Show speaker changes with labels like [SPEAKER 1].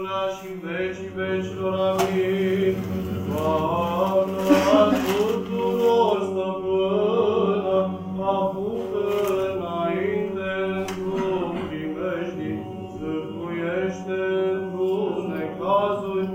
[SPEAKER 1] pururea și în vecii vecilor. Amin. Doamne, a tuturor stăpână, apucă înainte într-un primești, zârcuiește într-un necazuri,